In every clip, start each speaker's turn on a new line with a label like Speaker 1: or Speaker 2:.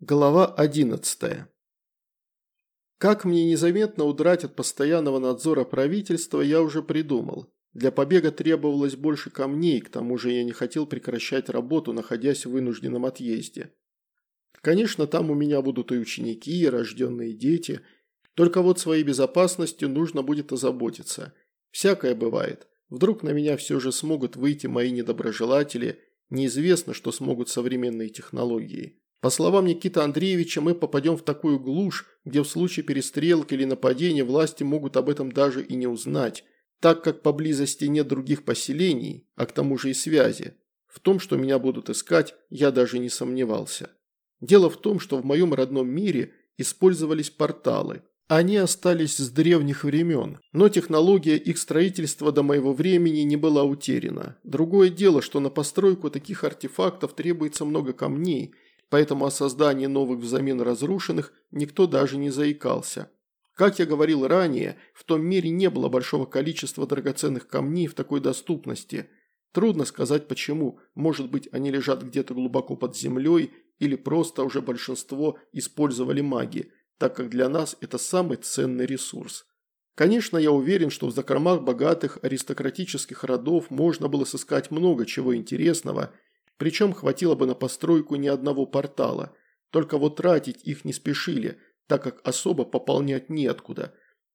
Speaker 1: Глава 11. Как мне незаметно удрать от постоянного надзора правительства, я уже придумал. Для побега требовалось больше камней, к тому же я не хотел прекращать работу, находясь в вынужденном отъезде. Конечно, там у меня будут и ученики, и рожденные дети, только вот своей безопасностью нужно будет озаботиться. Всякое бывает. Вдруг на меня все же смогут выйти мои недоброжелатели, неизвестно, что смогут современные технологии. По словам Никиты Андреевича, мы попадем в такую глушь, где в случае перестрелки или нападения власти могут об этом даже и не узнать, так как поблизости нет других поселений, а к тому же и связи. В том, что меня будут искать, я даже не сомневался. Дело в том, что в моем родном мире использовались порталы. Они остались с древних времен, но технология их строительства до моего времени не была утеряна. Другое дело, что на постройку таких артефактов требуется много камней – поэтому о создании новых взамен разрушенных никто даже не заикался. Как я говорил ранее, в том мире не было большого количества драгоценных камней в такой доступности. Трудно сказать почему, может быть они лежат где-то глубоко под землей или просто уже большинство использовали маги, так как для нас это самый ценный ресурс. Конечно, я уверен, что в закромах богатых аристократических родов можно было сыскать много чего интересного – причем хватило бы на постройку ни одного портала. Только вот тратить их не спешили, так как особо пополнять неоткуда.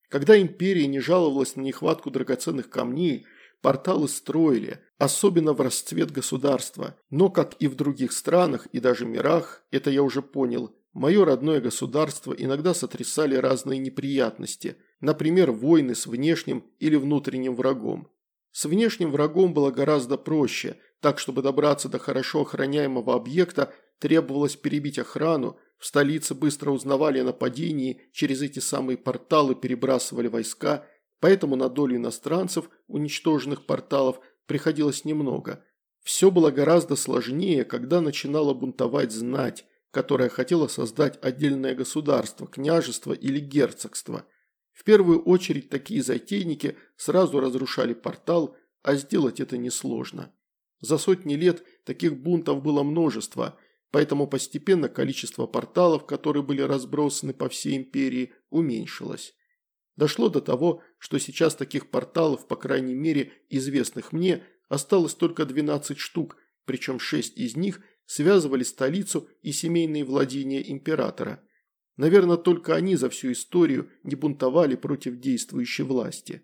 Speaker 1: Когда империя не жаловалась на нехватку драгоценных камней, порталы строили, особенно в расцвет государства. Но, как и в других странах и даже мирах, это я уже понял, мое родное государство иногда сотрясали разные неприятности, например, войны с внешним или внутренним врагом. С внешним врагом было гораздо проще, так чтобы добраться до хорошо охраняемого объекта требовалось перебить охрану, в столице быстро узнавали о нападении, через эти самые порталы перебрасывали войска, поэтому на долю иностранцев уничтоженных порталов приходилось немного. Все было гораздо сложнее, когда начинала бунтовать знать, которая хотела создать отдельное государство, княжество или герцогство – в первую очередь такие затейники сразу разрушали портал, а сделать это несложно. За сотни лет таких бунтов было множество, поэтому постепенно количество порталов, которые были разбросаны по всей империи, уменьшилось. Дошло до того, что сейчас таких порталов, по крайней мере известных мне, осталось только 12 штук, причем 6 из них связывали столицу и семейные владения императора – Наверное, только они за всю историю не бунтовали против действующей власти.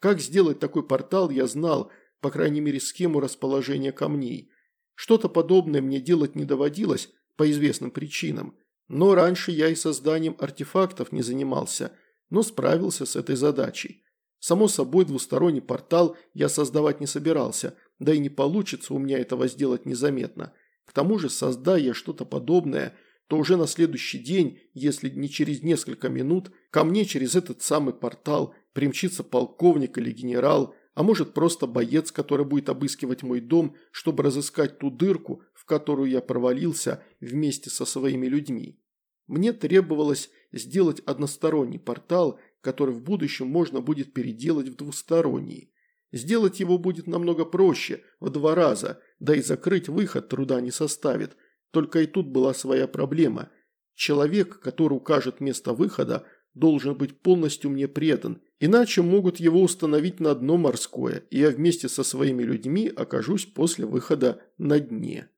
Speaker 1: Как сделать такой портал, я знал, по крайней мере, схему расположения камней. Что-то подобное мне делать не доводилось по известным причинам. Но раньше я и созданием артефактов не занимался, но справился с этой задачей. Само собой, двусторонний портал я создавать не собирался, да и не получится у меня этого сделать незаметно. К тому же, создая я что-то подобное – то уже на следующий день, если не через несколько минут, ко мне через этот самый портал примчится полковник или генерал, а может просто боец, который будет обыскивать мой дом, чтобы разыскать ту дырку, в которую я провалился вместе со своими людьми. Мне требовалось сделать односторонний портал, который в будущем можно будет переделать в двусторонний. Сделать его будет намного проще, в два раза, да и закрыть выход труда не составит – только и тут была своя проблема. Человек, который укажет место выхода, должен быть полностью мне предан, иначе могут его установить на дно морское, и я вместе со своими людьми окажусь после выхода на дне.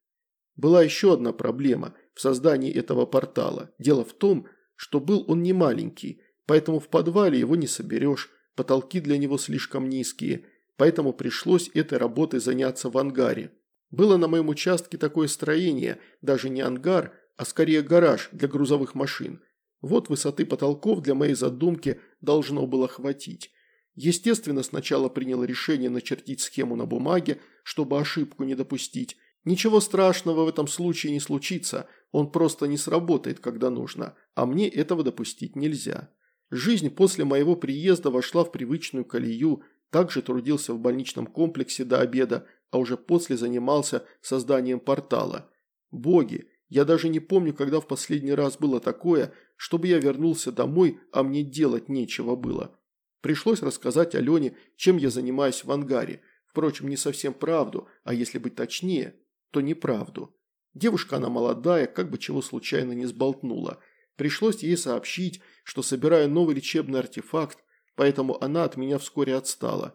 Speaker 1: Была еще одна проблема в создании этого портала. Дело в том, что был он не маленький, поэтому в подвале его не соберешь, потолки для него слишком низкие, поэтому пришлось этой работой заняться в ангаре. Было на моем участке такое строение, даже не ангар, а скорее гараж для грузовых машин. Вот высоты потолков для моей задумки должно было хватить. Естественно, сначала принял решение начертить схему на бумаге, чтобы ошибку не допустить. Ничего страшного в этом случае не случится, он просто не сработает, когда нужно, а мне этого допустить нельзя. Жизнь после моего приезда вошла в привычную колею, также трудился в больничном комплексе до обеда, а уже после занимался созданием портала. Боги, я даже не помню, когда в последний раз было такое, чтобы я вернулся домой, а мне делать нечего было. Пришлось рассказать Алене, чем я занимаюсь в ангаре. Впрочем, не совсем правду, а если быть точнее, то неправду. Девушка она молодая, как бы чего случайно не сболтнула. Пришлось ей сообщить, что собираю новый лечебный артефакт, поэтому она от меня вскоре отстала.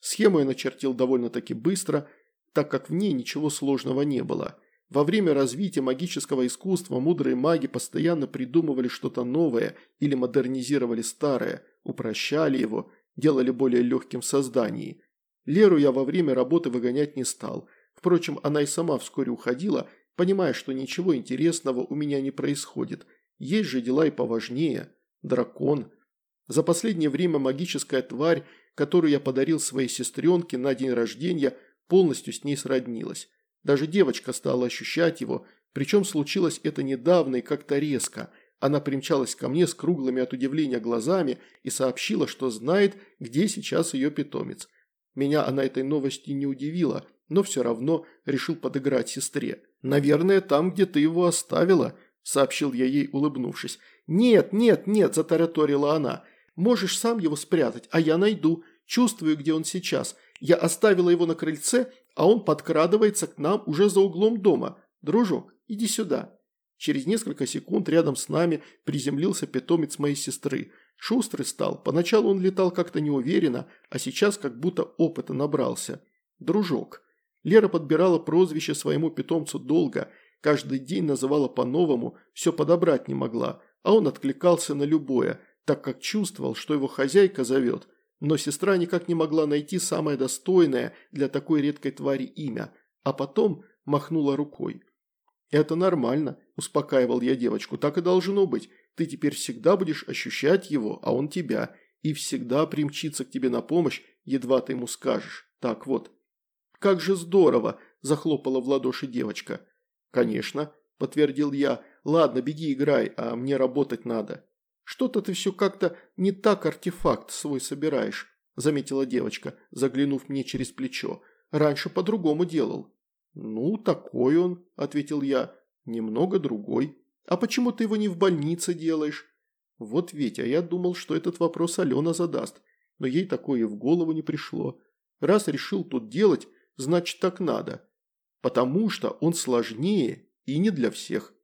Speaker 1: Схему я начертил довольно-таки быстро, так как в ней ничего сложного не было. Во время развития магического искусства мудрые маги постоянно придумывали что-то новое или модернизировали старое, упрощали его, делали более легким в создании. Леру я во время работы выгонять не стал. Впрочем, она и сама вскоре уходила, понимая, что ничего интересного у меня не происходит. Есть же дела и поважнее. Дракон. За последнее время магическая тварь, которую я подарил своей сестренке на день рождения, полностью с ней сроднилась. Даже девочка стала ощущать его, причем случилось это недавно и как-то резко. Она примчалась ко мне с круглыми от удивления глазами и сообщила, что знает, где сейчас ее питомец. Меня она этой новости не удивила, но все равно решил подыграть сестре. «Наверное, там, где ты его оставила», – сообщил я ей, улыбнувшись. «Нет, нет, нет», – затараторила она. «Можешь сам его спрятать, а я найду. Чувствую, где он сейчас. Я оставила его на крыльце, а он подкрадывается к нам уже за углом дома. Дружок, иди сюда». Через несколько секунд рядом с нами приземлился питомец моей сестры. Шустрый стал. Поначалу он летал как-то неуверенно, а сейчас как будто опыта набрался. Дружок. Лера подбирала прозвище своему питомцу долго, каждый день называла по-новому, все подобрать не могла, а он откликался на любое, так как чувствовал, что его хозяйка зовет – но сестра никак не могла найти самое достойное для такой редкой твари имя, а потом махнула рукой. «Это нормально», – успокаивал я девочку, – «так и должно быть. Ты теперь всегда будешь ощущать его, а он тебя, и всегда примчится к тебе на помощь, едва ты ему скажешь. Так вот». «Как же здорово!» – захлопала в ладоши девочка. «Конечно», – подтвердил я. «Ладно, беги играй, а мне работать надо». «Что-то ты все как-то не так артефакт свой собираешь», – заметила девочка, заглянув мне через плечо. «Раньше по-другому делал». «Ну, такой он», – ответил я. «Немного другой. А почему ты его не в больнице делаешь?» Вот ведь, а я думал, что этот вопрос Алена задаст, но ей такое в голову не пришло. Раз решил тут делать, значит так надо. Потому что он сложнее и не для всех.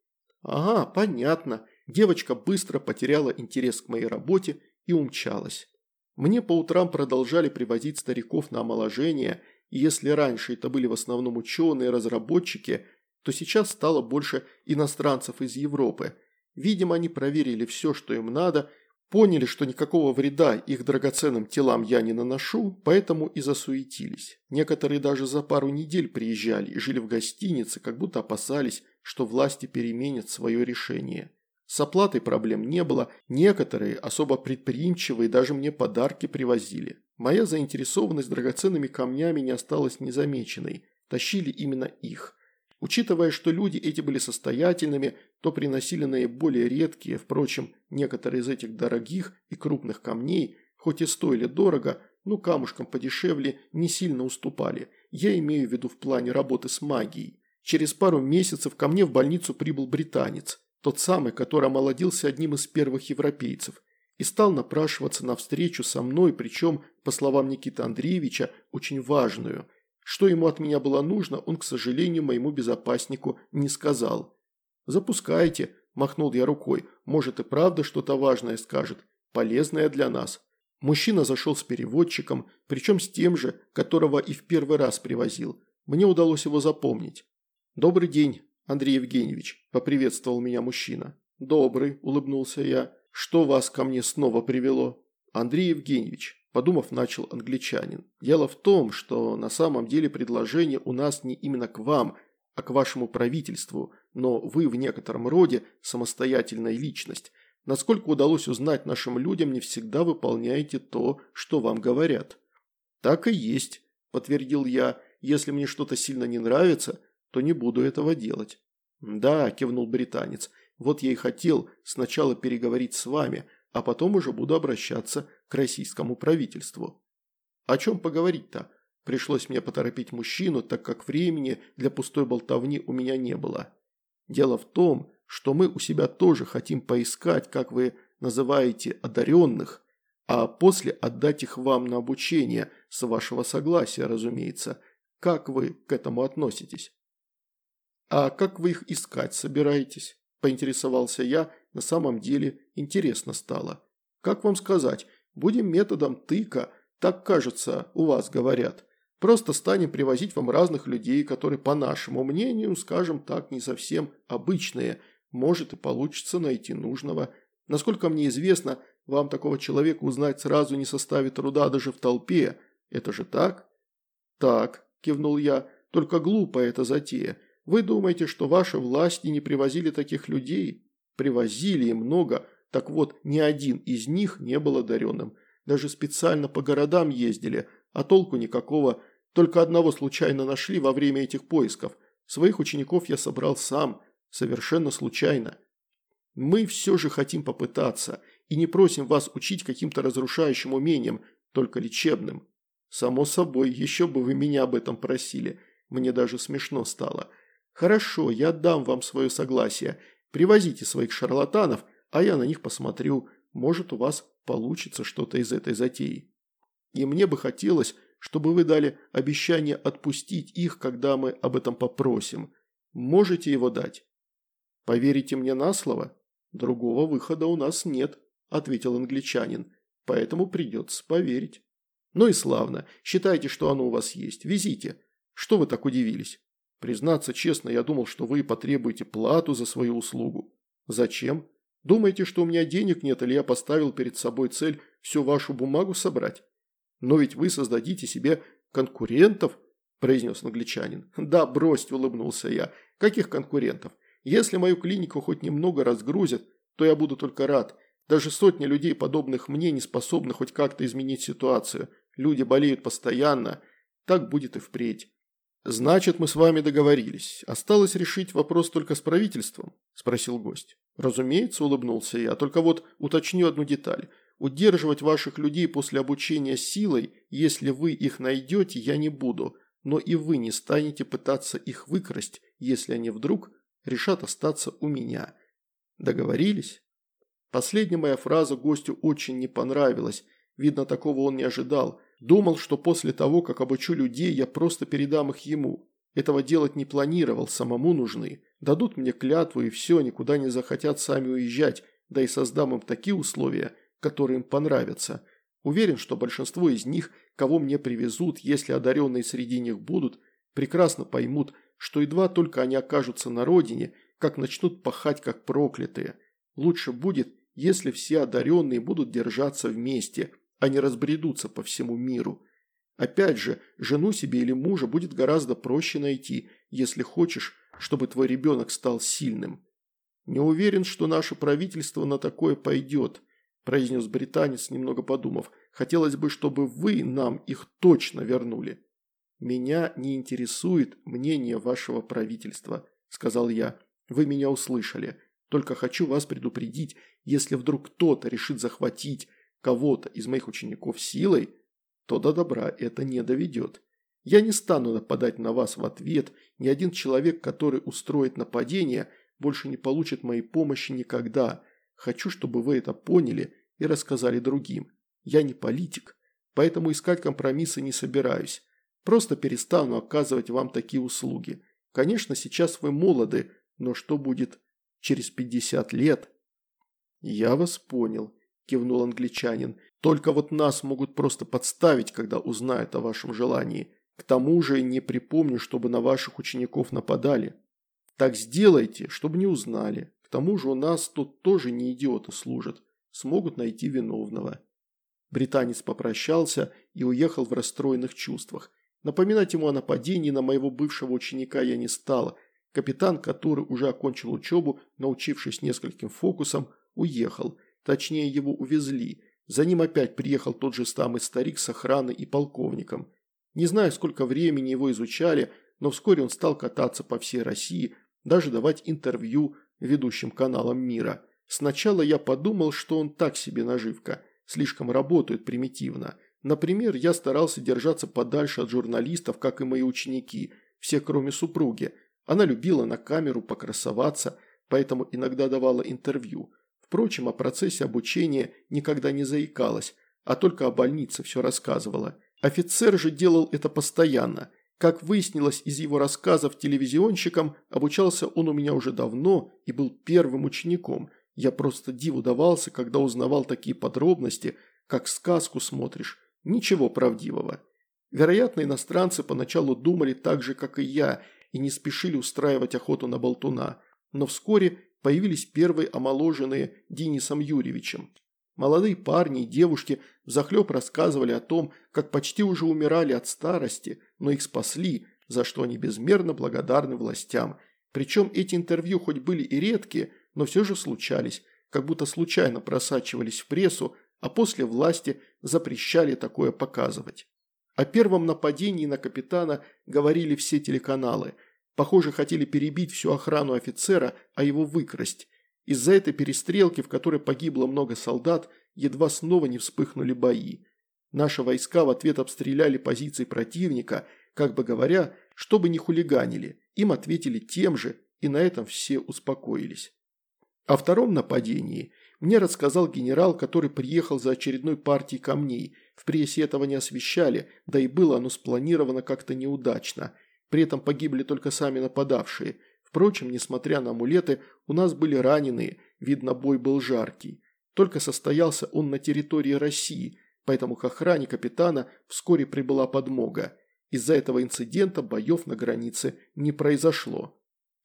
Speaker 1: Ага, понятно. Девочка быстро потеряла интерес к моей работе и умчалась. Мне по утрам продолжали привозить стариков на омоложение, и если раньше это были в основном ученые, разработчики, то сейчас стало больше иностранцев из Европы. Видимо, они проверили все, что им надо, поняли, что никакого вреда их драгоценным телам я не наношу, поэтому и засуетились. Некоторые даже за пару недель приезжали и жили в гостинице, как будто опасались, что власти переменят свое решение. С оплатой проблем не было, некоторые, особо предприимчивые, даже мне подарки привозили. Моя заинтересованность драгоценными камнями не осталась незамеченной, тащили именно их. Учитывая, что люди эти были состоятельными, то приносили наиболее редкие, впрочем, некоторые из этих дорогих и крупных камней, хоть и стоили дорого, но камушкам подешевле не сильно уступали, я имею в виду в плане работы с магией. Через пару месяцев ко мне в больницу прибыл британец. Тот самый, который омолодился одним из первых европейцев, и стал напрашиваться на встречу со мной, причем, по словам Никиты Андреевича, очень важную. Что ему от меня было нужно, он, к сожалению, моему безопаснику не сказал. «Запускайте», – махнул я рукой, – «может и правда что-то важное скажет, полезное для нас». Мужчина зашел с переводчиком, причем с тем же, которого и в первый раз привозил. Мне удалось его запомнить. «Добрый день», Андрей Евгеньевич», – поприветствовал меня мужчина. «Добрый», – улыбнулся я. «Что вас ко мне снова привело?» «Андрей Евгеньевич», – подумав, начал англичанин. «Дело в том, что на самом деле предложение у нас не именно к вам, а к вашему правительству, но вы в некотором роде самостоятельная личность. Насколько удалось узнать нашим людям, не всегда выполняете то, что вам говорят». «Так и есть», – подтвердил я. «Если мне что-то сильно не нравится, то не буду этого делать». «Да», – кивнул британец, – «вот я и хотел сначала переговорить с вами, а потом уже буду обращаться к российскому правительству». «О чем поговорить-то?» Пришлось мне поторопить мужчину, так как времени для пустой болтовни у меня не было. Дело в том, что мы у себя тоже хотим поискать, как вы называете, одаренных, а после отдать их вам на обучение, с вашего согласия, разумеется. Как вы к этому относитесь? А как вы их искать собираетесь? Поинтересовался я, на самом деле интересно стало. Как вам сказать, будем методом тыка, так кажется, у вас говорят. Просто станем привозить вам разных людей, которые, по нашему мнению, скажем так, не совсем обычные. Может и получится найти нужного. Насколько мне известно, вам такого человека узнать сразу не составит труда даже в толпе. Это же так? Так, кивнул я, только глупая эта затея. Вы думаете, что ваши власти не привозили таких людей? Привозили и много. Так вот, ни один из них не был одаренным. Даже специально по городам ездили, а толку никакого. Только одного случайно нашли во время этих поисков. Своих учеников я собрал сам, совершенно случайно. Мы все же хотим попытаться и не просим вас учить каким-то разрушающим умением, только лечебным. Само собой, еще бы вы меня об этом просили. Мне даже смешно стало. Хорошо, я дам вам свое согласие. Привозите своих шарлатанов, а я на них посмотрю. Может, у вас получится что-то из этой затеи. И мне бы хотелось, чтобы вы дали обещание отпустить их, когда мы об этом попросим. Можете его дать? Поверите мне на слово? Другого выхода у нас нет, ответил англичанин, поэтому придется поверить. Ну и славно, считайте, что оно у вас есть, везите. Что вы так удивились? Признаться честно, я думал, что вы потребуете плату за свою услугу. Зачем? Думаете, что у меня денег нет, или я поставил перед собой цель всю вашу бумагу собрать? Но ведь вы создадите себе конкурентов, произнес англичанин. Да, брось, улыбнулся я. Каких конкурентов? Если мою клинику хоть немного разгрузят, то я буду только рад. Даже сотни людей, подобных мне, не способны хоть как-то изменить ситуацию. Люди болеют постоянно. Так будет и впредь. «Значит, мы с вами договорились. Осталось решить вопрос только с правительством?» – спросил гость. «Разумеется», – улыбнулся я, – «только вот уточню одну деталь. Удерживать ваших людей после обучения силой, если вы их найдете, я не буду, но и вы не станете пытаться их выкрасть, если они вдруг решат остаться у меня. Договорились?» Последняя моя фраза гостю очень не понравилась. Видно, такого он не ожидал. Думал, что после того, как обучу людей, я просто передам их ему. Этого делать не планировал, самому нужны. Дадут мне клятву и все, никуда не захотят сами уезжать, да и создам им такие условия, которые им понравятся. Уверен, что большинство из них, кого мне привезут, если одаренные среди них будут, прекрасно поймут, что едва только они окажутся на родине, как начнут пахать как проклятые. Лучше будет, если все одаренные будут держаться вместе – они разбредутся по всему миру. Опять же, жену себе или мужа будет гораздо проще найти, если хочешь, чтобы твой ребенок стал сильным. Не уверен, что наше правительство на такое пойдет, произнес британец, немного подумав. Хотелось бы, чтобы вы нам их точно вернули. Меня не интересует мнение вашего правительства, сказал я. Вы меня услышали. Только хочу вас предупредить, если вдруг кто-то решит захватить кого-то из моих учеников силой, то до добра это не доведет. Я не стану нападать на вас в ответ, ни один человек, который устроит нападение, больше не получит моей помощи никогда. Хочу, чтобы вы это поняли и рассказали другим. Я не политик, поэтому искать компромиссы не собираюсь. Просто перестану оказывать вам такие услуги. Конечно, сейчас вы молоды, но что будет через 50 лет? Я вас понял. – кивнул англичанин. «Только вот нас могут просто подставить, когда узнают о вашем желании. К тому же не припомню, чтобы на ваших учеников нападали. Так сделайте, чтобы не узнали. К тому же у нас тут тоже не идиоты служат. Смогут найти виновного». Британец попрощался и уехал в расстроенных чувствах. Напоминать ему о нападении на моего бывшего ученика я не стала. Капитан, который уже окончил учебу, научившись нескольким фокусам, уехал – Точнее, его увезли. За ним опять приехал тот же самый старик с охраной и полковником. Не знаю, сколько времени его изучали, но вскоре он стал кататься по всей России, даже давать интервью ведущим каналам мира. Сначала я подумал, что он так себе наживка, слишком работает примитивно. Например, я старался держаться подальше от журналистов, как и мои ученики, все кроме супруги. Она любила на камеру покрасоваться, поэтому иногда давала интервью. Впрочем, о процессе обучения никогда не заикалась, а только о больнице все рассказывала. Офицер же делал это постоянно. Как выяснилось из его рассказов телевизионщикам, обучался он у меня уже давно и был первым учеником. Я просто диву давался, когда узнавал такие подробности, как сказку смотришь. Ничего правдивого. Вероятно, иностранцы поначалу думали так же, как и я, и не спешили устраивать охоту на болтуна. Но вскоре появились первые омоложенные Денисом Юрьевичем. Молодые парни и девушки взахлеб рассказывали о том, как почти уже умирали от старости, но их спасли, за что они безмерно благодарны властям. Причем эти интервью хоть были и редкие, но все же случались, как будто случайно просачивались в прессу, а после власти запрещали такое показывать. О первом нападении на капитана говорили все телеканалы. Похоже, хотели перебить всю охрану офицера, а его выкрасть. Из-за этой перестрелки, в которой погибло много солдат, едва снова не вспыхнули бои. Наши войска в ответ обстреляли позиции противника, как бы говоря, чтобы не хулиганили. Им ответили тем же, и на этом все успокоились. О втором нападении мне рассказал генерал, который приехал за очередной партией камней. В прессе этого не освещали, да и было оно спланировано как-то неудачно. При этом погибли только сами нападавшие – Впрочем, несмотря на амулеты, у нас были раненые, видно бой был жаркий. Только состоялся он на территории России, поэтому к охране капитана вскоре прибыла подмога. Из-за этого инцидента боев на границе не произошло.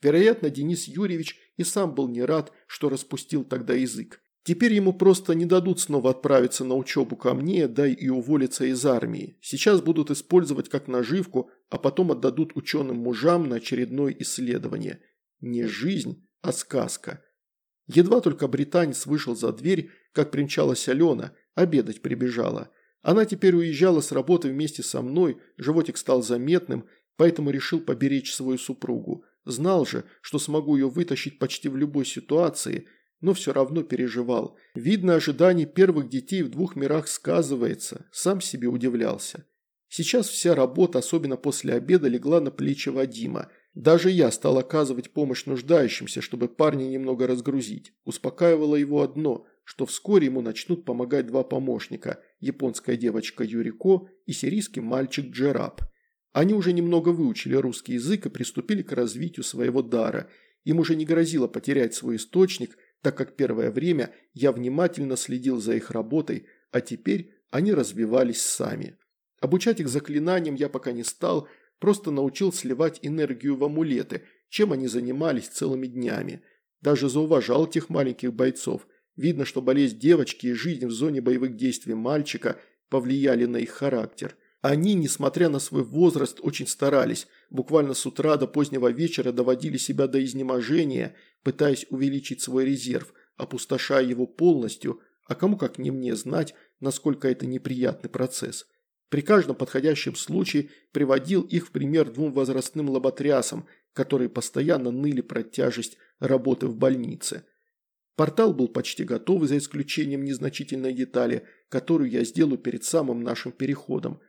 Speaker 1: Вероятно, Денис Юрьевич и сам был не рад, что распустил тогда язык. Теперь ему просто не дадут снова отправиться на учебу ко мне, да и уволиться из армии. Сейчас будут использовать как наживку, а потом отдадут ученым мужам на очередное исследование. Не жизнь, а сказка. Едва только британец вышел за дверь, как примчалась Алена, обедать прибежала. Она теперь уезжала с работы вместе со мной, животик стал заметным, поэтому решил поберечь свою супругу. Знал же, что смогу ее вытащить почти в любой ситуации – но все равно переживал. Видно, ожидание первых детей в двух мирах сказывается, сам себе удивлялся. Сейчас вся работа, особенно после обеда, легла на плечи Вадима. Даже я стал оказывать помощь нуждающимся, чтобы парня немного разгрузить. Успокаивало его одно, что вскоре ему начнут помогать два помощника – японская девочка Юрико и сирийский мальчик Джераб. Они уже немного выучили русский язык и приступили к развитию своего дара. Им уже не грозило потерять свой источник – так как первое время я внимательно следил за их работой, а теперь они развивались сами. Обучать их заклинаниям я пока не стал, просто научил сливать энергию в амулеты, чем они занимались целыми днями. Даже зауважал тех маленьких бойцов. Видно, что болезнь девочки и жизнь в зоне боевых действий мальчика повлияли на их характер. Они, несмотря на свой возраст, очень старались, буквально с утра до позднего вечера доводили себя до изнеможения, пытаясь увеличить свой резерв, опустошая его полностью, а кому как не мне знать, насколько это неприятный процесс. При каждом подходящем случае приводил их в пример двум возрастным лоботрясам, которые постоянно ныли про тяжесть работы в больнице. Портал был почти готов, за исключением незначительной детали, которую я сделаю перед самым нашим переходом –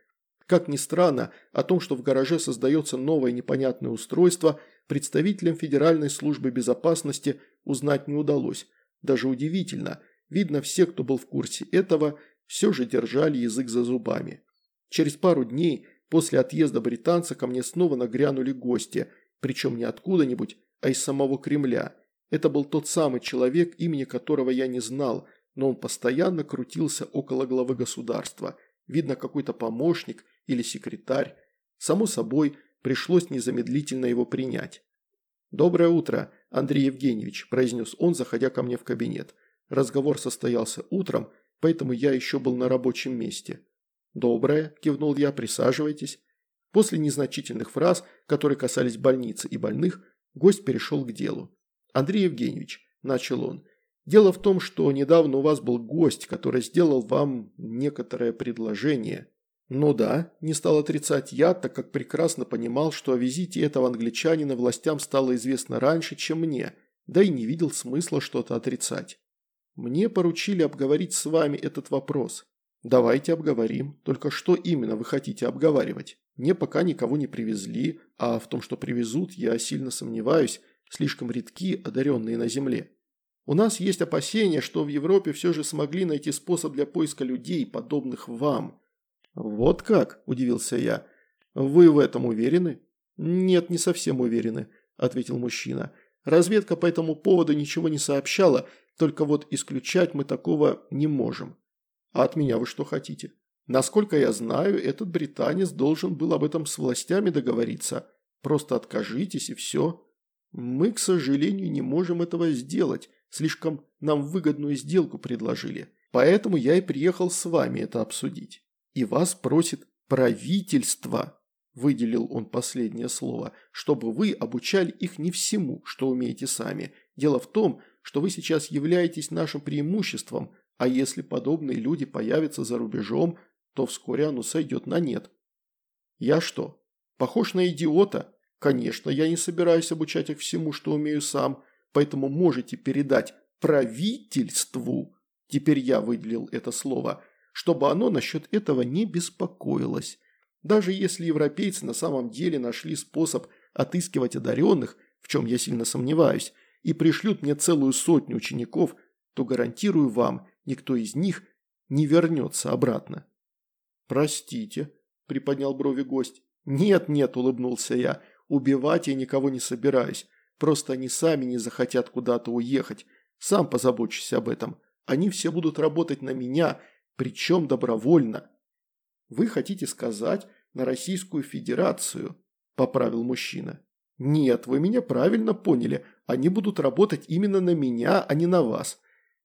Speaker 1: как ни странно, о том, что в гараже создается новое непонятное устройство, представителям Федеральной службы безопасности узнать не удалось. Даже удивительно, видно все, кто был в курсе этого, все же держали язык за зубами. Через пару дней после отъезда британца ко мне снова нагрянули гости, причем не откуда-нибудь, а из самого Кремля. Это был тот самый человек, имени которого я не знал, но он постоянно крутился около главы государства. Видно, какой-то помощник или секретарь. Само собой, пришлось незамедлительно его принять. «Доброе утро, Андрей Евгеньевич», – произнес он, заходя ко мне в кабинет. Разговор состоялся утром, поэтому я еще был на рабочем месте. «Доброе», – кивнул я, – «присаживайтесь». После незначительных фраз, которые касались больницы и больных, гость перешел к делу. «Андрей Евгеньевич», – начал он, – «дело в том, что недавно у вас был гость, который сделал вам некоторое предложение». Ну да, не стал отрицать я, так как прекрасно понимал, что о визите этого англичанина властям стало известно раньше, чем мне, да и не видел смысла что-то отрицать. Мне поручили обговорить с вами этот вопрос. Давайте обговорим, только что именно вы хотите обговаривать? Мне пока никого не привезли, а в том, что привезут, я сильно сомневаюсь, слишком редки одаренные на земле. У нас есть опасения, что в Европе все же смогли найти способ для поиска людей, подобных вам – «Вот как?» – удивился я. Вы в этом уверены? Нет, не совсем уверены, ответил мужчина. Разведка по этому поводу ничего не сообщала, только вот исключать мы такого не можем. А от меня вы что хотите? Насколько я знаю, этот британец должен был об этом с властями договориться. Просто откажитесь и все. Мы, к сожалению, не можем этого сделать. Слишком нам выгодную сделку предложили. Поэтому я и приехал с вами это обсудить. И вас просит правительство, выделил он последнее слово, чтобы вы обучали их не всему, что умеете сами. Дело в том, что вы сейчас являетесь нашим преимуществом, а если подобные люди появятся за рубежом, то вскоре оно сойдет на нет. Я что, похож на идиота? Конечно, я не собираюсь обучать их всему, что умею сам, поэтому можете передать правительству, теперь я выделил это слово, чтобы оно насчет этого не беспокоилось. Даже если европейцы на самом деле нашли способ отыскивать одаренных, в чем я сильно сомневаюсь, и пришлют мне целую сотню учеников, то гарантирую вам, никто из них не вернется обратно. «Простите», – приподнял брови гость. «Нет, нет», – улыбнулся я, – «убивать я никого не собираюсь, просто они сами не захотят куда-то уехать, сам позабочусь об этом, они все будут работать на меня, причем добровольно». «Вы хотите сказать на Российскую Федерацию?» – поправил мужчина. «Нет, вы меня правильно поняли, они будут работать именно на меня, а не на вас.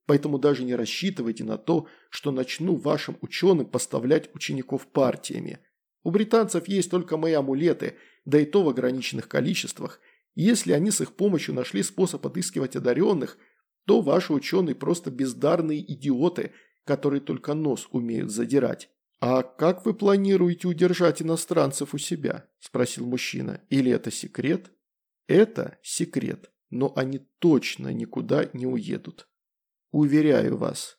Speaker 1: Поэтому даже не рассчитывайте на то, что начну вашим ученым поставлять учеников партиями. У британцев есть только мои амулеты, да и то в ограниченных количествах. если они с их помощью нашли способ отыскивать одаренных, то ваши ученые просто бездарные идиоты, которые только нос умеют задирать. «А как вы планируете удержать иностранцев у себя?» – спросил мужчина. «Или это секрет?» «Это секрет, но они точно никуда не уедут». Уверяю вас,